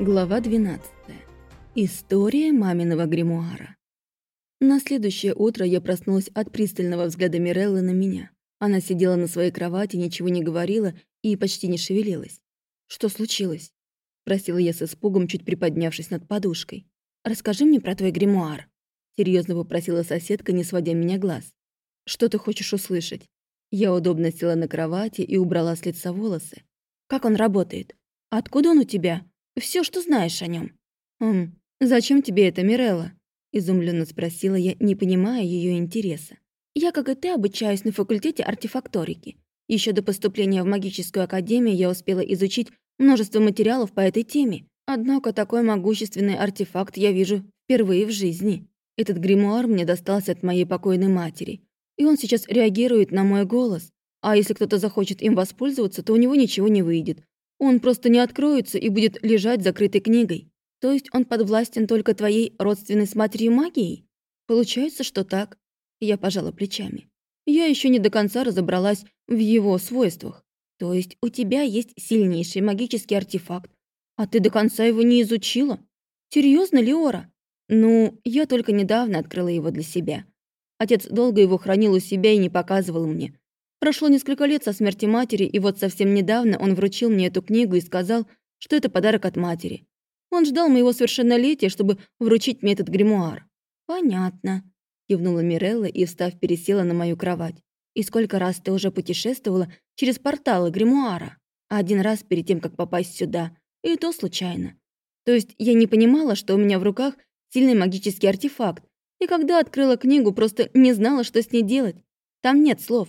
Глава 12. История маминого гримуара. На следующее утро я проснулась от пристального взгляда Миреллы на меня. Она сидела на своей кровати, ничего не говорила и почти не шевелилась. «Что случилось?» — просила я с испугом, чуть приподнявшись над подушкой. «Расскажи мне про твой гримуар», — серьезно попросила соседка, не сводя меня глаз. «Что ты хочешь услышать?» Я удобно села на кровати и убрала с лица волосы. «Как он работает? Откуда он у тебя?» Все, что знаешь о нем. «Хм, зачем тебе это, Мирелла?» — изумленно спросила я, не понимая ее интереса. «Я, как и ты, обучаюсь на факультете артефакторики. Еще до поступления в магическую академию я успела изучить множество материалов по этой теме. Однако такой могущественный артефакт я вижу впервые в жизни. Этот гримуар мне достался от моей покойной матери. И он сейчас реагирует на мой голос. А если кто-то захочет им воспользоваться, то у него ничего не выйдет. Он просто не откроется и будет лежать закрытой книгой. То есть он подвластен только твоей родственной с матерью магией? Получается, что так. Я пожала плечами. Я еще не до конца разобралась в его свойствах. То есть у тебя есть сильнейший магический артефакт, а ты до конца его не изучила? Серьезно, Леора? Ну, я только недавно открыла его для себя. Отец долго его хранил у себя и не показывал мне. Прошло несколько лет со смерти матери, и вот совсем недавно он вручил мне эту книгу и сказал, что это подарок от матери. Он ждал моего совершеннолетия, чтобы вручить мне этот гримуар. «Понятно», — кивнула Мирелла и, встав, пересела на мою кровать. «И сколько раз ты уже путешествовала через порталы гримуара? Один раз перед тем, как попасть сюда, и то случайно. То есть я не понимала, что у меня в руках сильный магический артефакт, и когда открыла книгу, просто не знала, что с ней делать. Там нет слов.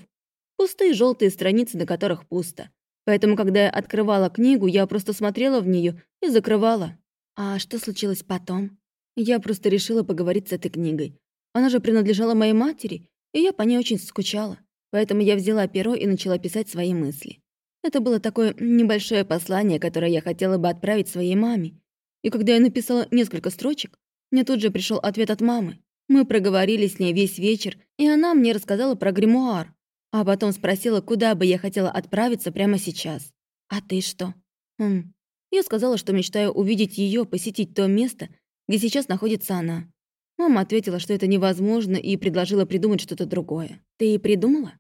Пустые желтые страницы, на которых пусто. Поэтому, когда я открывала книгу, я просто смотрела в нее и закрывала. А что случилось потом? Я просто решила поговорить с этой книгой. Она же принадлежала моей матери, и я по ней очень скучала. Поэтому я взяла перо и начала писать свои мысли. Это было такое небольшое послание, которое я хотела бы отправить своей маме. И когда я написала несколько строчек, мне тут же пришел ответ от мамы. Мы проговорили с ней весь вечер, и она мне рассказала про гримуар, а потом спросила, куда бы я хотела отправиться прямо сейчас. «А ты что?» «Хм». Я сказала, что мечтаю увидеть ее, посетить то место, где сейчас находится она. Мама ответила, что это невозможно, и предложила придумать что-то другое. «Ты и придумала?»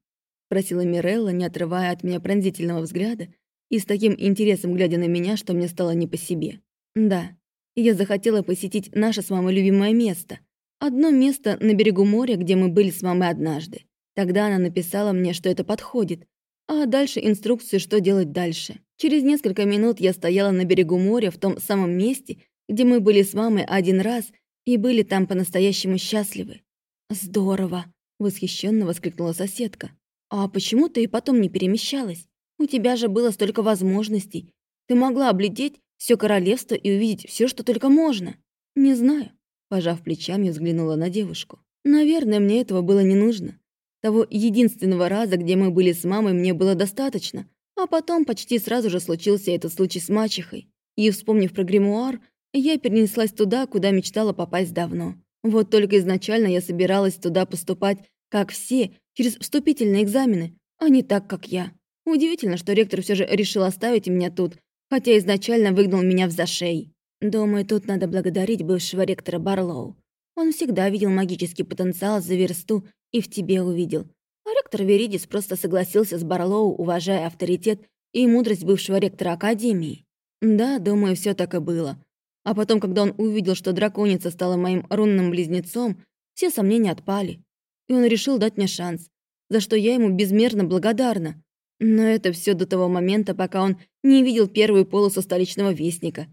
Просила Мирелла, не отрывая от меня пронзительного взгляда и с таким интересом глядя на меня, что мне стало не по себе. «Да, я захотела посетить наше с мамой любимое место. Одно место на берегу моря, где мы были с мамой однажды. Тогда она написала мне, что это подходит, а дальше инструкцию, что делать дальше. Через несколько минут я стояла на берегу моря в том самом месте, где мы были с мамой один раз и были там по-настоящему счастливы. «Здорово!» — восхищенно воскликнула соседка. «А почему ты и потом не перемещалась? У тебя же было столько возможностей. Ты могла облететь все королевство и увидеть все, что только можно». «Не знаю», — пожав плечами, взглянула на девушку. «Наверное, мне этого было не нужно. Того единственного раза, где мы были с мамой, мне было достаточно. А потом почти сразу же случился этот случай с мачехой. И, вспомнив про гримуар, я перенеслась туда, куда мечтала попасть давно. Вот только изначально я собиралась туда поступать, как все, через вступительные экзамены, а не так, как я. Удивительно, что ректор все же решил оставить меня тут, хотя изначально выгнал меня в зашей. Думаю, тут надо благодарить бывшего ректора Барлоу. Он всегда видел магический потенциал за версту и в тебе увидел. А ректор Веридис просто согласился с Барлоу, уважая авторитет и мудрость бывшего ректора Академии. Да, думаю, все так и было. А потом, когда он увидел, что драконица стала моим рунным близнецом, все сомнения отпали. И он решил дать мне шанс, за что я ему безмерно благодарна. Но это все до того момента, пока он не видел первую полосу столичного вестника.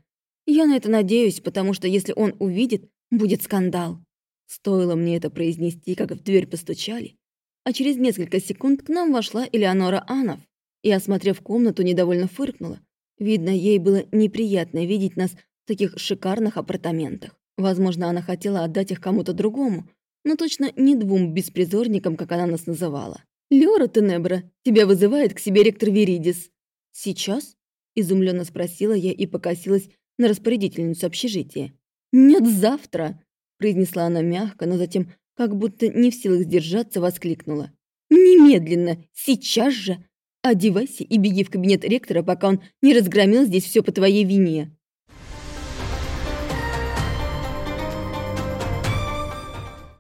Я на это надеюсь, потому что если он увидит, будет скандал. Стоило мне это произнести, как в дверь постучали, а через несколько секунд к нам вошла Элеонора Анов и, осмотрев комнату, недовольно фыркнула. Видно, ей было неприятно видеть нас в таких шикарных апартаментах. Возможно, она хотела отдать их кому-то другому, но точно не двум беспризорникам, как она нас называла. «Лёра Тенебра, тебя вызывает к себе ректор Веридис». «Сейчас?» – изумленно спросила я и покосилась на распорядительницу общежития. «Нет, завтра!» Произнесла она мягко, но затем, как будто не в силах сдержаться, воскликнула. «Немедленно! Сейчас же! Одевайся и беги в кабинет ректора, пока он не разгромил здесь все по твоей вине!»